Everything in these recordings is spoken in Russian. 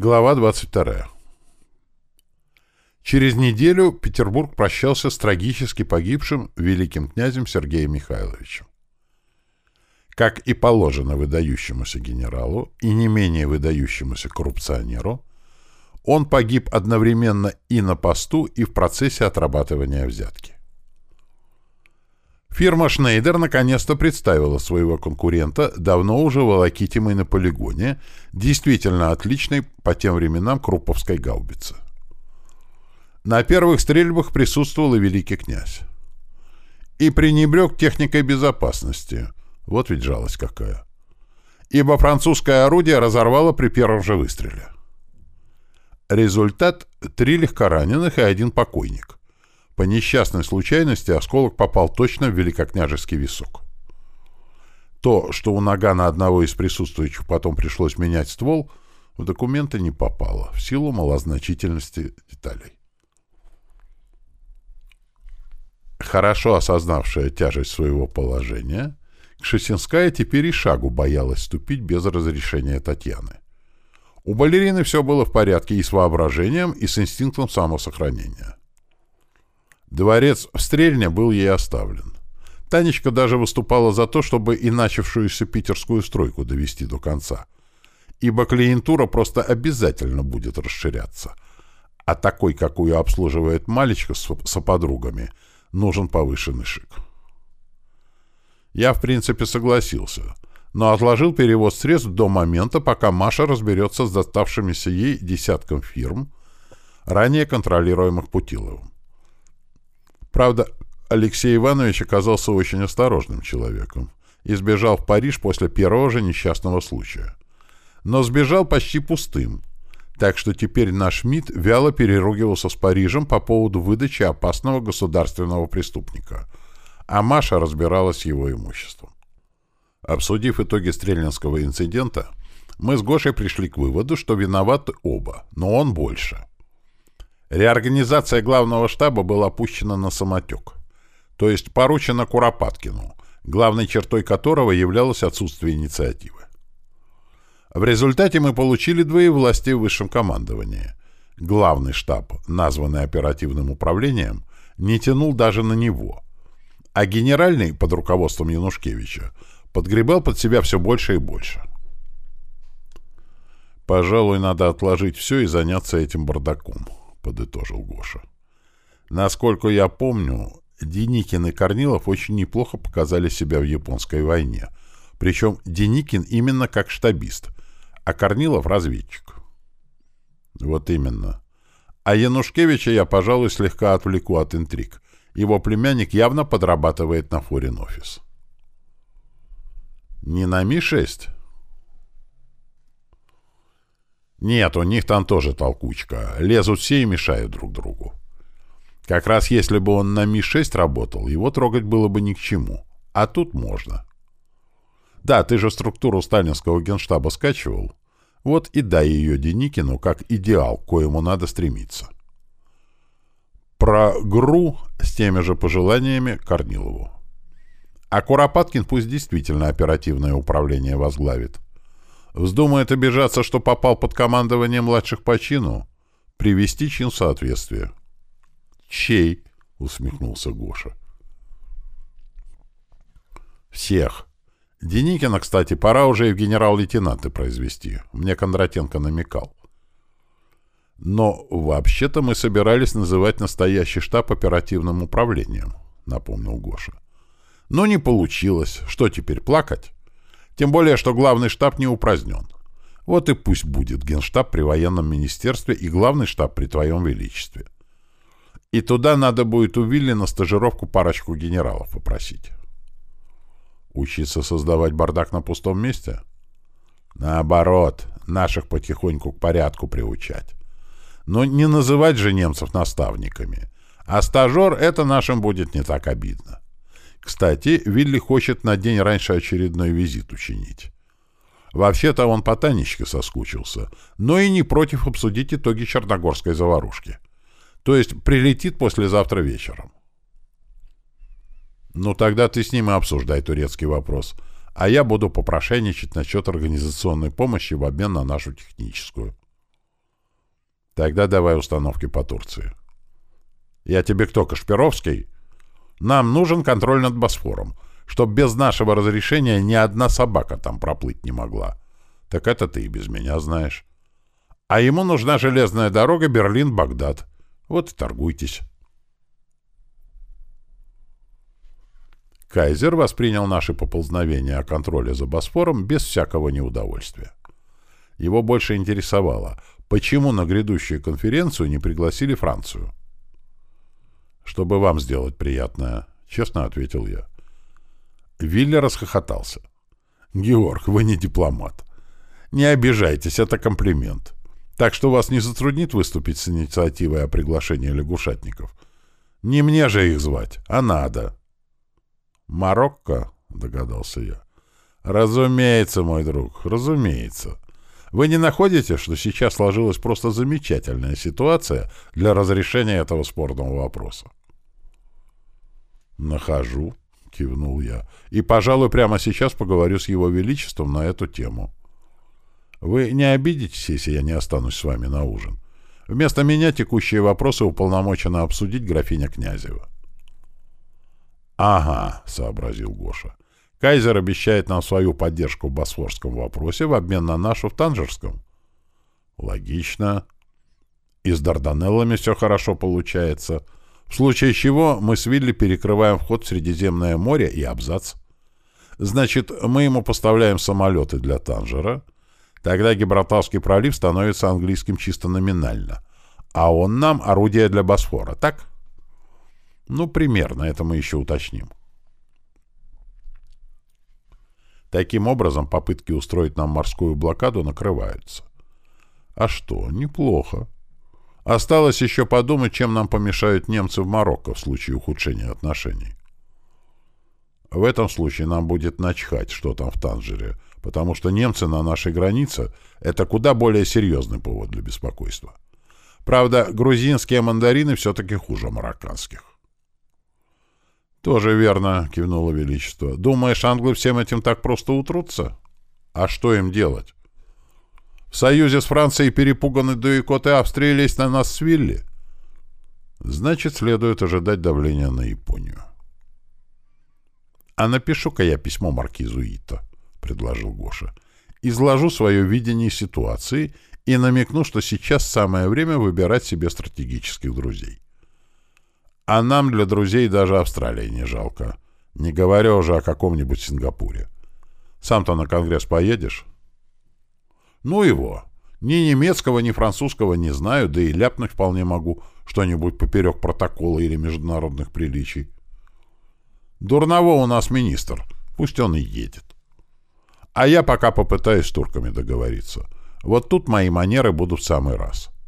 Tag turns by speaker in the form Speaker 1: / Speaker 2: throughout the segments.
Speaker 1: Глава 22. Через неделю Петербург прощался с трагически погибшим великим князем Сергеем Михайловичем. Как и положено выдающемуся генералу и не менее выдающемуся коррупционеру, он погиб одновременно и на посту, и в процессе отрабатывания взятки. Фирма «Шнейдер» наконец-то представила своего конкурента, давно уже волокитимый на полигоне, действительно отличной по тем временам Крупповской гаубицы. На первых стрельбах присутствовал и великий князь. И пренебрег техникой безопасности. Вот ведь жалость какая. Ибо французское орудие разорвало при первом же выстреле. Результат — три легкораненых и один покойник. По несчастной случайности осколок попал точно в великокняжеский висок. То, что у Нагана одного из присутствующих потом пришлось менять ствол, в документы не попало, в силу малозначительности деталей. Хорошо осознавшая тяжесть своего положения, Кшесинская теперь и шагу боялась ступить без разрешения Татьяны. У балерины все было в порядке и с воображением, и с инстинктом самосохранения. Дворец в Стрельне был ей оставлен. Танечка даже выступала за то, чтобы и начавшуюся питерскую стройку довести до конца. Ибо клиентура просто обязательно будет расширяться. А такой, какую обслуживает Малечка с, с подругами, нужен повышенный шик. Я, в принципе, согласился, но отложил перевод средств до момента, пока Маша разберется с доставшимися ей десятком фирм, ранее контролируемых Путиловым. Правда, Алексей Иванович оказался очень осторожным человеком и сбежал в Париж после первого же несчастного случая. Но сбежал почти пустым, так что теперь наш МИД вяло переругивался с Парижем по поводу выдачи опасного государственного преступника, а Маша разбиралась с его имуществом. Обсудив итоги Стрельнинского инцидента, мы с Гошей пришли к выводу, что виноваты оба, но он больше. Реорганизация главного штаба была пущена на самотек, то есть поручена Куропаткину, главной чертой которого являлось отсутствие инициативы. В результате мы получили двоевластие в высшем командовании. Главный штаб, названный оперативным управлением, не тянул даже на него, а генеральный, под руководством Янушкевича, подгребал под себя все больше и больше. Пожалуй, надо отложить все и заняться этим бардаком. — подытожил Гоша. «Насколько я помню, Деникин и Корнилов очень неплохо показали себя в японской войне. Причем Деникин именно как штабист, а Корнилов — разведчик». «Вот именно. А Янушкевича я, пожалуй, слегка отвлеку от интриг. Его племянник явно подрабатывает на форин-офис». «Не на Ми-6?» Нет, у них там тоже толкучка. Лезут все и мешают друг другу. Как раз если бы он на Ми-6 работал, его трогать было бы ни к чему. А тут можно. Да, ты же структуру сталинского генштаба скачивал. Вот и дай ее Деникину как идеал, к коему надо стремиться. Про ГРУ с теми же пожеланиями Корнилову. А Куропаткин пусть действительно оперативное управление возглавит. Вздумает обижаться, что попал под командование младших по чину? Привести чин в соответствие. «Чей?» — усмехнулся Гоша. «Всех. Деникина, кстати, пора уже и в генерал-лейтенанты произвести. Мне Кондратенко намекал. Но вообще-то мы собирались называть настоящий штаб оперативным управлением», — напомнил Гоша. «Но не получилось. Что теперь, плакать?» Тем более, что главный штаб не упразднен. Вот и пусть будет генштаб при военном министерстве и главный штаб при твоем величестве. И туда надо будет у Вилли на стажировку парочку генералов попросить. Учиться создавать бардак на пустом месте? Наоборот, наших потихоньку к порядку приучать. Но не называть же немцев наставниками. А стажер — это нашим будет не так обидно. Кстати, Вилли хочет на день раньше очередной визит учинить. Вообще-то он по Танечке соскучился, но и не против обсудить итоги Черногорской заварушки. То есть прилетит послезавтра вечером. Ну, тогда ты с ним и обсуждай турецкий вопрос, а я буду попрошайничать насчет организационной помощи в обмен на нашу техническую. Тогда давай установки по Турции. Я тебе кто, Кашпировский? Нам нужен контроль над Босфором, чтоб без нашего разрешения ни одна собака там проплыть не могла. Так это ты и без меня знаешь. А ему нужна железная дорога Берлин-Багдад. Вот и торгуйтесь. Кайзер воспринял наши поползновения о контроле за Босфором без всякого неудовольствия. Его больше интересовало, почему на грядущую конференцию не пригласили Францию. «Чтобы вам сделать приятное», — честно ответил я. Вилли расхохотался. «Георг, вы не дипломат. Не обижайтесь, это комплимент. Так что вас не затруднит выступить с инициативой о приглашении лягушатников? Не мне же их звать, а надо». «Марокко?» — догадался я. «Разумеется, мой друг, разумеется. Вы не находите, что сейчас сложилась просто замечательная ситуация для разрешения этого спорного вопроса?» «Нахожу», — кивнул я, — «и, пожалуй, прямо сейчас поговорю с его величеством на эту тему. Вы не обидитесь, если я не останусь с вами на ужин? Вместо меня текущие вопросы уполномочена обсудить графиня Князева». «Ага», — сообразил Гоша. «Кайзер обещает нам свою поддержку в босфорском вопросе в обмен на нашу в Танжерском». «Логично. И с Дарданеллами все хорошо получается. В случае чего мы с Вилли перекрываем вход в Средиземное море и абзац. Значит, мы ему поставляем самолеты для Танжера. Тогда Гибралтарский пролив становится английским чисто номинально. А он нам орудие для Босфора, так?» Ну, примерно, это мы еще уточним. Таким образом, попытки устроить нам морскую блокаду накрываются. А что, неплохо. Осталось еще подумать, чем нам помешают немцы в Марокко в случае ухудшения отношений. В этом случае нам будет начхать, что там в Танжере, потому что немцы на нашей границе — это куда более серьезный повод для беспокойства. Правда, грузинские мандарины все-таки хуже марокканских. «Тоже верно», — кивнуло Величество. «Думаешь, англы всем этим так просто утрутся? А что им делать? В союзе с Францией перепуганы дуикоты Австрии лезть на нас с Вилли? Значит, следует ожидать давления на Японию». «А напишу-ка я письмо маркизу Ито», — предложил Гоша. «Изложу свое видение ситуации и намекну, что сейчас самое время выбирать себе стратегических друзей». А нам для друзей даже Австралии не жалко. Не говоря уже о каком-нибудь Сингапуре. Сам-то на конгресс поедешь? Ну его. Ни немецкого, ни французского не знаю, да и ляпнуть вполне могу что-нибудь поперек протокола или международных приличий. Дурново у нас министр. Пусть он и едет. А я пока попытаюсь с турками договориться. Вот тут мои манеры будут в самый раз. —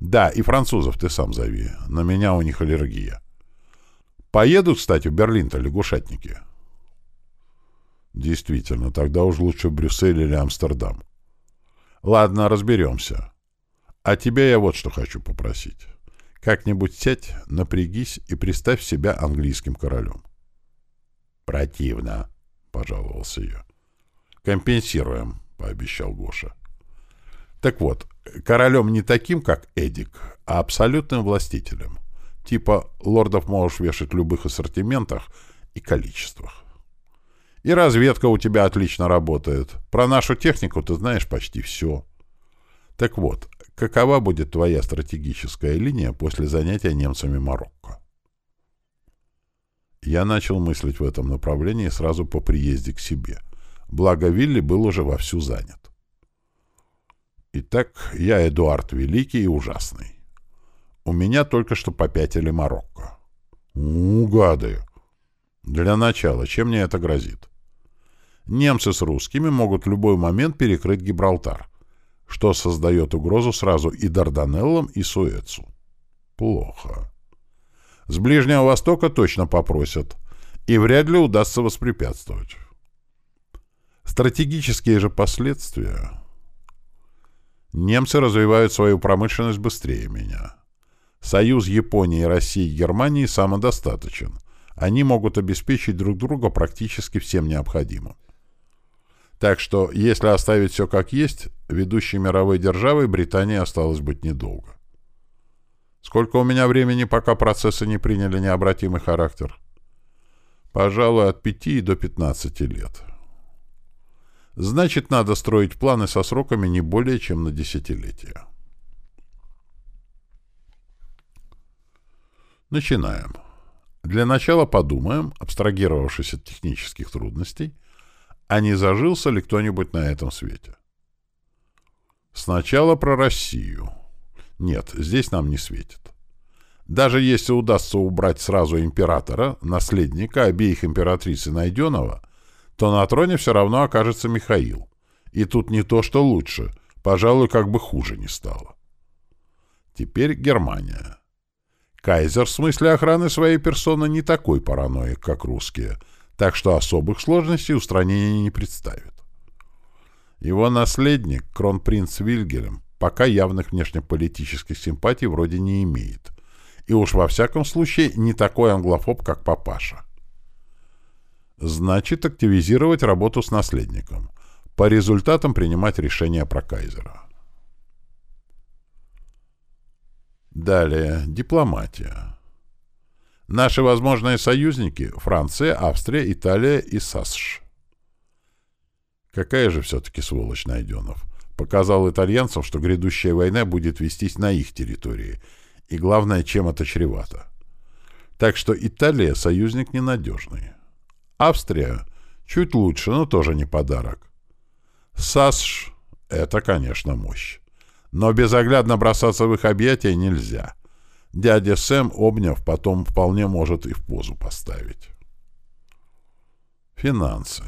Speaker 1: да, и французов ты сам зови. На меня у них аллергия. Поедут, кстати, в Берлин-то лягушатники. Действительно, тогда уж лучше Брюссель или Амстердам. Ладно, разберемся. А тебя я вот что хочу попросить. Как-нибудь сядь, напрягись и представь себя английским королем. Противно, — пожаловался я. Компенсируем, — пообещал Гоша. Так вот, королем не таким, как Эдик, а абсолютным властителем. Типа лордов можешь вешать в любых ассортиментах и количествах. И разведка у тебя отлично работает. Про нашу технику ты знаешь почти все. Так вот, какова будет твоя стратегическая линия после занятия немцами Марокко? Я начал мыслить в этом направлении сразу по приезде к себе. Благо Вилли был уже вовсю занят. Итак, я Эдуард Великий и Ужасный. У меня только что попятили Марокко. У, гады! Для начала, чем мне это грозит? Немцы с русскими могут в любой момент перекрыть Гибралтар, что создает угрозу сразу и Дарданеллам, и Суэцу. Плохо. С Ближнего Востока точно попросят, и вряд ли удастся воспрепятствовать. Стратегические же последствия... Немцы развивают свою промышленность быстрее меня. Союз Японии, России и Германии самодостаточен. Они могут обеспечить друг друга практически всем необходимым. Так что, если оставить все как есть, ведущей мировой державой Британии осталось быть недолго. Сколько у меня времени, пока процессы не приняли необратимый характер? Пожалуй, от пяти до пятнадцати лет. Значит, надо строить планы со сроками не более чем на десятилетия. Начинаем. Для начала подумаем, абстрагировавшись от технических трудностей, а не зажился ли кто-нибудь на этом свете. Сначала про Россию. Нет, здесь нам не светит. Даже если удастся убрать сразу императора, наследника обеих императриц и Найденова, то на троне все равно окажется Михаил. И тут не то, что лучше, пожалуй, как бы хуже не стало. Теперь Германия. Кайзер в смысле охраны своей персоны не такой параноик, как русские, так что особых сложностей устранения не представит. Его наследник, кронпринц Вильгельм, пока явных внешнеполитических симпатий вроде не имеет. И уж во всяком случае не такой англофоб, как папаша. Значит, активизировать работу с наследником. По результатам принимать решение про кайзера. Далее. Дипломатия. Наши возможные союзники – Франция, Австрия, Италия и САСШ. Какая же все-таки сволочь Найденов. Показал итальянцам, что грядущая война будет вестись на их территории. И главное, чем это чревато. Так что Италия – союзник ненадежный. Австрия – чуть лучше, но тоже не подарок. САСШ – это, конечно, мощь. Но безоглядно бросаться в их объятия нельзя. Дядя Сэм, обняв, потом вполне может и в позу поставить. Финансы.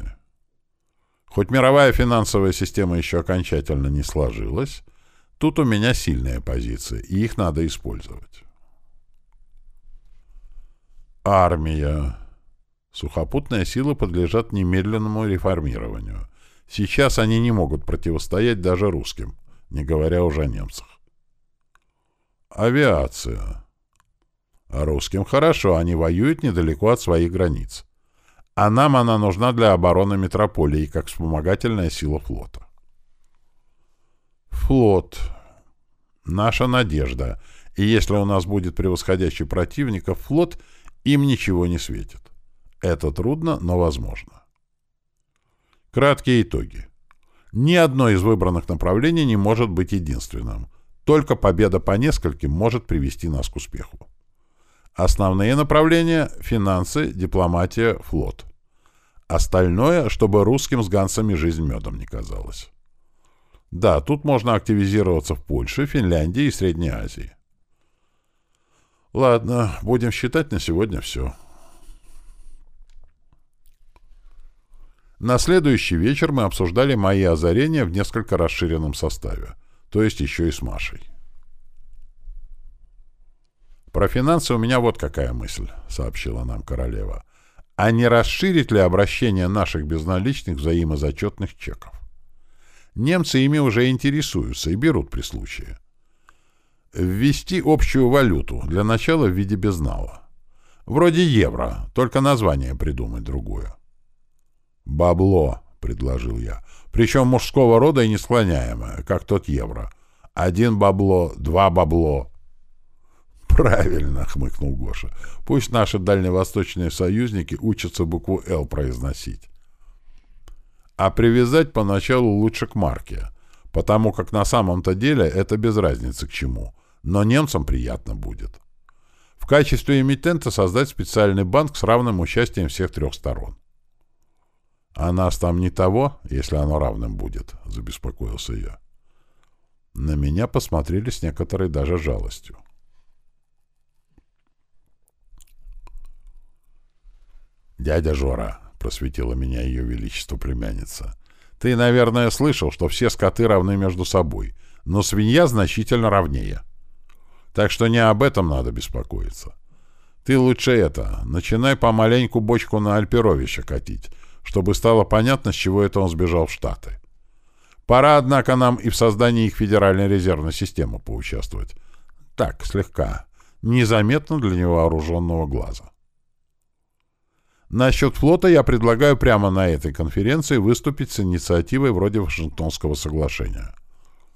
Speaker 1: Хоть мировая финансовая система еще окончательно не сложилась, тут у меня сильные позиции, и их надо использовать. Армия. Сухопутные силы подлежат немедленному реформированию. Сейчас они не могут противостоять даже русским не говоря уже о немцах. Авиация. А русским хорошо, они воюют недалеко от своих границ. А нам она нужна для обороны метрополии, как вспомогательная сила флота. Флот. Наша надежда. И если у нас будет превосходящий противника, флот, им ничего не светит. Это трудно, но возможно. Краткие итоги. Ни одно из выбранных направлений не может быть единственным. Только победа по нескольким может привести нас к успеху. Основные направления – финансы, дипломатия, флот. Остальное, чтобы русским с гансами жизнь медом не казалась. Да, тут можно активизироваться в Польше, Финляндии и Средней Азии. Ладно, будем считать на сегодня все. На следующий вечер мы обсуждали мои озарения в несколько расширенном составе, то есть еще и с Машей. «Про финансы у меня вот какая мысль», — сообщила нам королева. «А не расширить ли обращение наших безналичных взаимозачетных чеков? Немцы ими уже интересуются и берут при случае. Ввести общую валюту, для начала в виде безнала. Вроде евро, только название придумать другое. «Бабло», — предложил я. «Причем мужского рода и несклоняемое, как тот евро. Один бабло, два бабло». «Правильно», — хмыкнул Гоша. «Пусть наши дальневосточные союзники учатся букву «Л» произносить». А привязать поначалу лучше к марке, потому как на самом-то деле это без разницы к чему, но немцам приятно будет. В качестве эмитента создать специальный банк с равным участием всех трех сторон. «А нас там не того, если оно равным будет», — забеспокоился я. На меня посмотрели с некоторой даже жалостью. «Дядя Жора», — просветила меня ее величество племянница, — «ты, наверное, слышал, что все скоты равны между собой, но свинья значительно равнее. Так что не об этом надо беспокоиться. Ты лучше это, начинай помаленьку бочку на Альперовича катить, чтобы стало понятно, с чего это он сбежал в Штаты. Пора, однако, нам и в создании их Федеральной резервной системы поучаствовать. Так, слегка. Незаметно для невооруженного глаза. Насчет флота я предлагаю прямо на этой конференции выступить с инициативой вроде Вашингтонского соглашения. —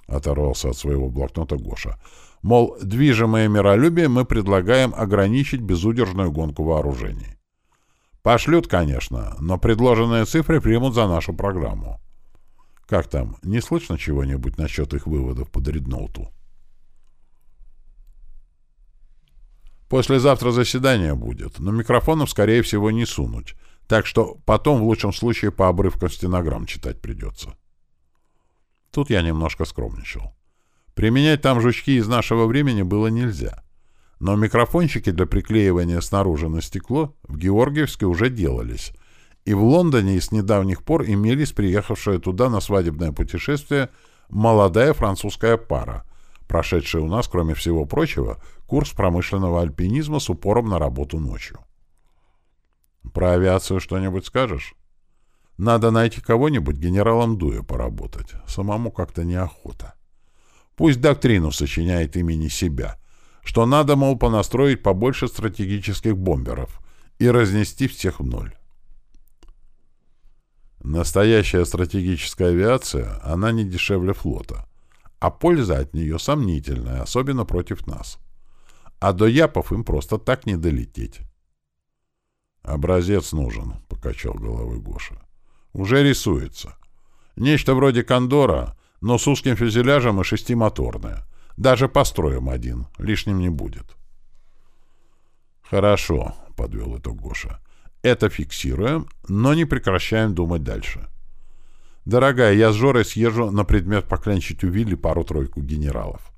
Speaker 1: оторвался от своего блокнота Гоша. Мол, движимое миролюбие мы предлагаем ограничить безудержную гонку вооружений. Пошлют, конечно, но предложенные цифры примут за нашу программу. Как там, не слышно чего-нибудь насчет их выводов по дредноуту? Послезавтра заседание будет, но микрофоном, скорее всего, не сунуть, так что потом, в лучшем случае, по обрывкам стенограмм читать придется. Тут я немножко скромничал. Применять там жучки из нашего времени было нельзя. Но микрофончики для приклеивания снаружи на стекло в Георгиевске уже делались. И в Лондоне с недавних пор имелись приехавшая туда на свадебное путешествие молодая французская пара, прошедшая у нас, кроме всего прочего, курс промышленного альпинизма с упором на работу ночью. Про авиацию что-нибудь скажешь? Надо найти кого-нибудь генералом Дуя поработать. Самому как-то неохота. Пусть доктрину сочиняет имени себя, что надо, мол, понастроить побольше стратегических бомберов и разнести всех в ноль. Настоящая стратегическая авиация, она не дешевле флота, а польза от нее сомнительная, особенно против нас. А до Япов им просто так не долететь. «Образец нужен», — покачал головой Гоша. «Уже рисуется. Нечто вроде кондора, но с узким фюзеляжем и шестимоторное. Даже построим один, лишним не будет». «Хорошо», — подвел итог Гоша. «Это фиксируем, но не прекращаем думать дальше». «Дорогая, я с Жорой съезжу на предмет поклянчить у Вилли пару-тройку генералов.